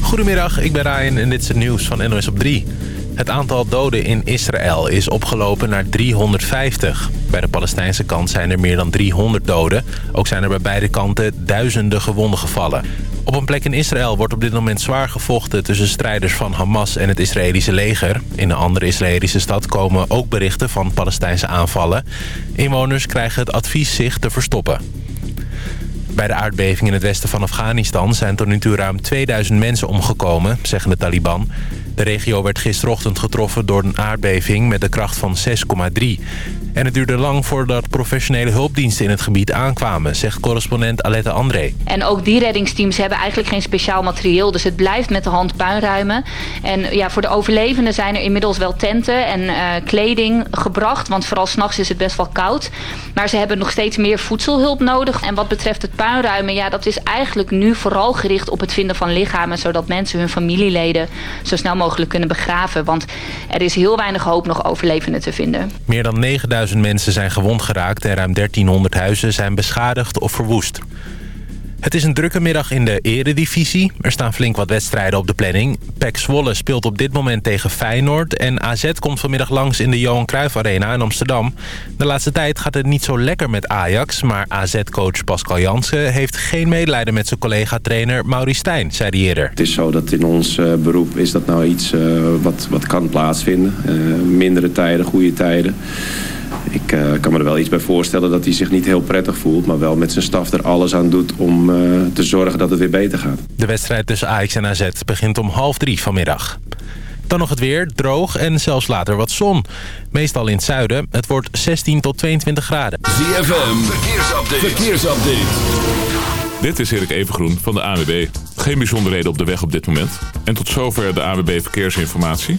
Goedemiddag, ik ben Ryan en dit is het nieuws van NOS op 3. Het aantal doden in Israël is opgelopen naar 350. Bij de Palestijnse kant zijn er meer dan 300 doden. Ook zijn er bij beide kanten duizenden gewonden gevallen. Op een plek in Israël wordt op dit moment zwaar gevochten... tussen strijders van Hamas en het Israëlische leger. In een andere Israëlische stad komen ook berichten van Palestijnse aanvallen. Inwoners krijgen het advies zich te verstoppen. Bij de aardbeving in het westen van Afghanistan zijn tot nu toe ruim 2000 mensen omgekomen, zeggen de Taliban. De regio werd gisterochtend getroffen door een aardbeving met de kracht van 6,3. En het duurde lang voordat professionele hulpdiensten in het gebied aankwamen, zegt correspondent Alette André. En ook die reddingsteams hebben eigenlijk geen speciaal materieel, dus het blijft met de hand puinruimen. En ja, voor de overlevenden zijn er inmiddels wel tenten en uh, kleding gebracht, want vooral s'nachts is het best wel koud. Maar ze hebben nog steeds meer voedselhulp nodig. En wat betreft het puinruimen, ja, dat is eigenlijk nu vooral gericht op het vinden van lichamen, zodat mensen hun familieleden zo snel mogelijk kunnen begraven. Want er is heel weinig hoop nog overlevenden te vinden. Meer dan 9000 mensen zijn gewond geraakt en ruim 1300 huizen zijn beschadigd of verwoest. Het is een drukke middag in de eredivisie. Er staan flink wat wedstrijden op de planning. PEC Zwolle speelt op dit moment tegen Feyenoord... en AZ komt vanmiddag langs in de Johan Cruijff Arena in Amsterdam. De laatste tijd gaat het niet zo lekker met Ajax... maar AZ-coach Pascal Jansen heeft geen medelijden met zijn collega-trainer Mauri Stijn, zei hij eerder. Het is zo dat in ons uh, beroep is dat nou iets uh, wat, wat kan plaatsvinden. Uh, mindere tijden, goede tijden. Ik uh, kan me er wel iets bij voorstellen dat hij zich niet heel prettig voelt... maar wel met zijn staf er alles aan doet om uh, te zorgen dat het weer beter gaat. De wedstrijd tussen Ajax en AZ begint om half drie vanmiddag. Dan nog het weer, droog en zelfs later wat zon. Meestal in het zuiden. Het wordt 16 tot 22 graden. ZFM, verkeersupdate. verkeersupdate. Dit is Erik Evengroen van de AWB. Geen bijzonderheden op de weg op dit moment. En tot zover de AWB Verkeersinformatie.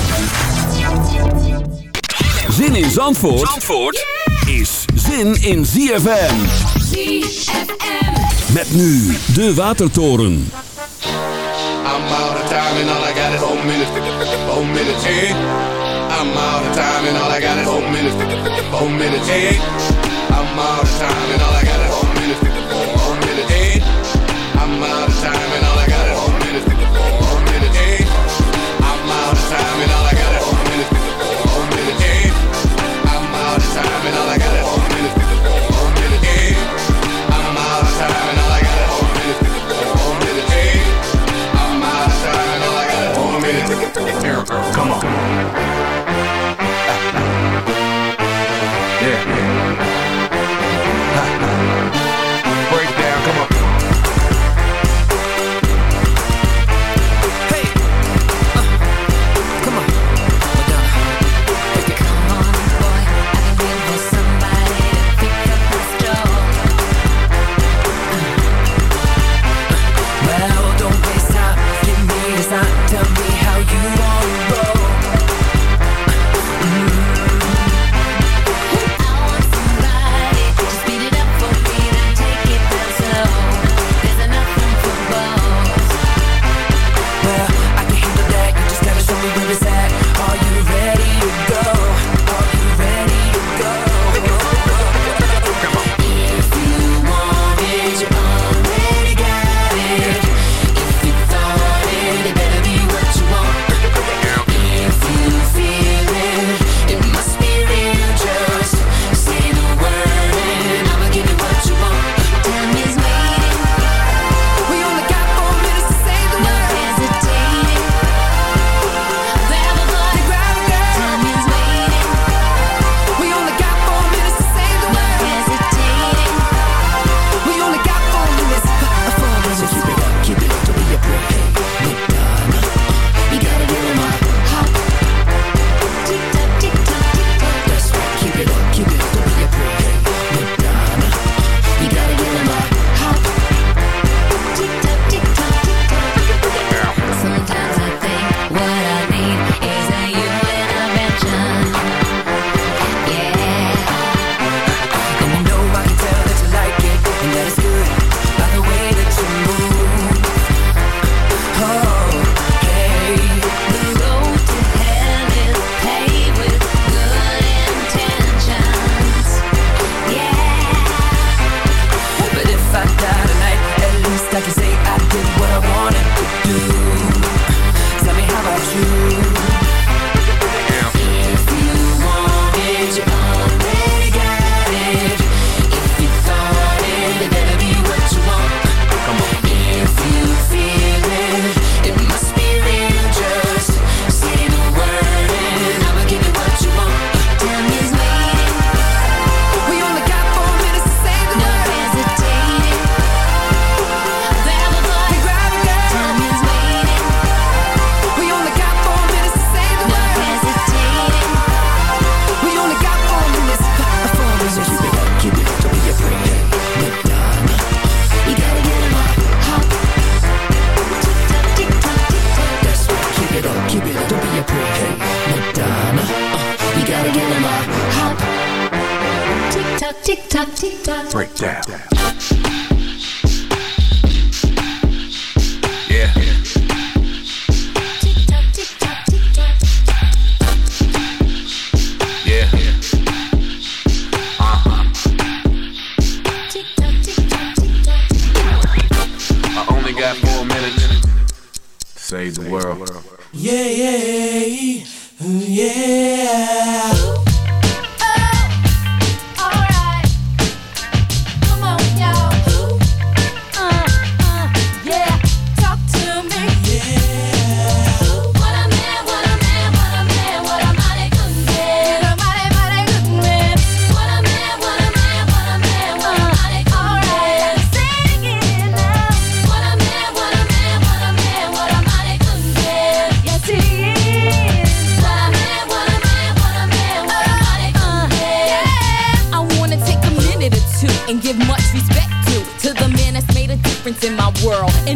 Zin in Zandvoort, Zandvoort is zin in ZFM. ZFM. Met nu de Watertoren. I'm out of time and all I got is four minutes. Four minutes, hey. I'm out of time and all I got is four minutes. Four minutes, hey. I'm out of time and all I got is four minutes. Four minutes, hey. I'm out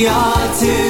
we are together.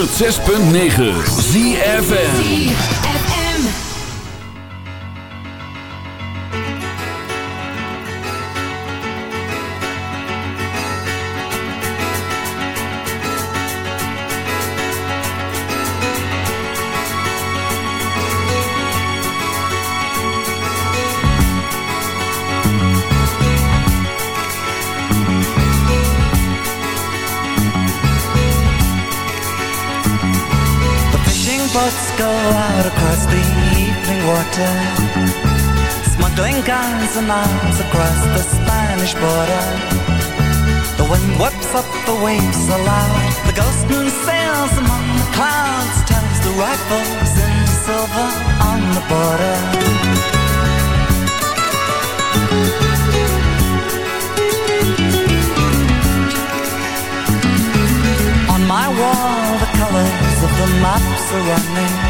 106.9 ZFN guns and arms across the Spanish border. The wind whips up the waves aloud. The ghost moon sails among the clouds, turns the rifles into silver on the border. On my wall, the colors of the maps are running.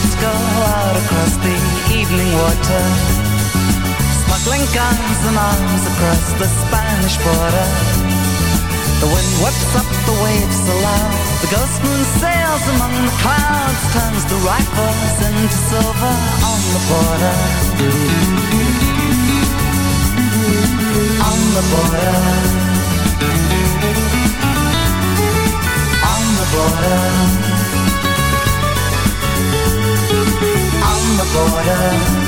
Boats go out across the evening water, smuggling guns and arms across the Spanish border. The wind whips up the waves aloud. The ghost moon sails among the clouds, turns the rifles into silver on the border. On the border. On the border. The border.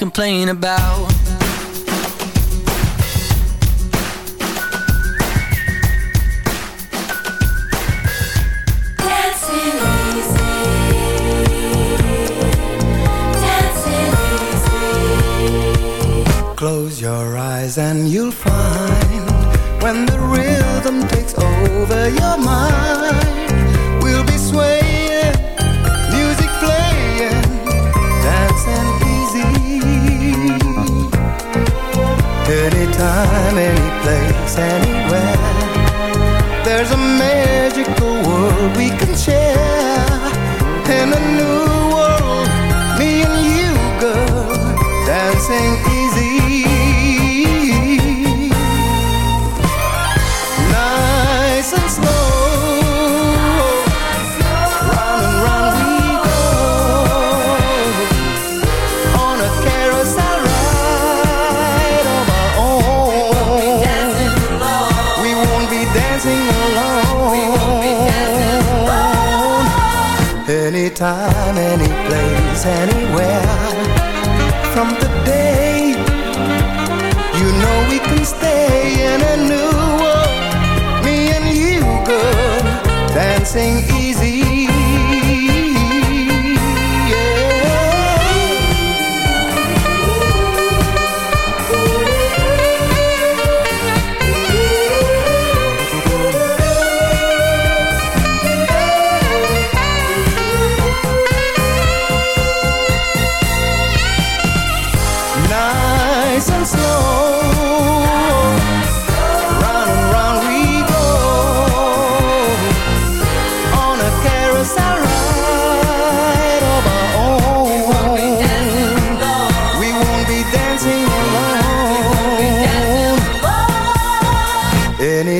Complain about. anytime, any place, anywhere. From the day you know we can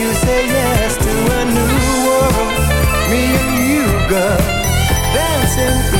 you say yes to a new world? Me and you, girl, dancing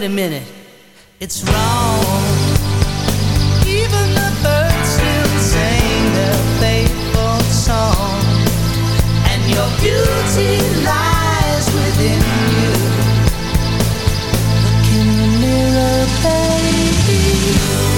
wait a minute, it's wrong. Even the birds still sing their faithful song, and your beauty lies within you. Look in the mirror, baby.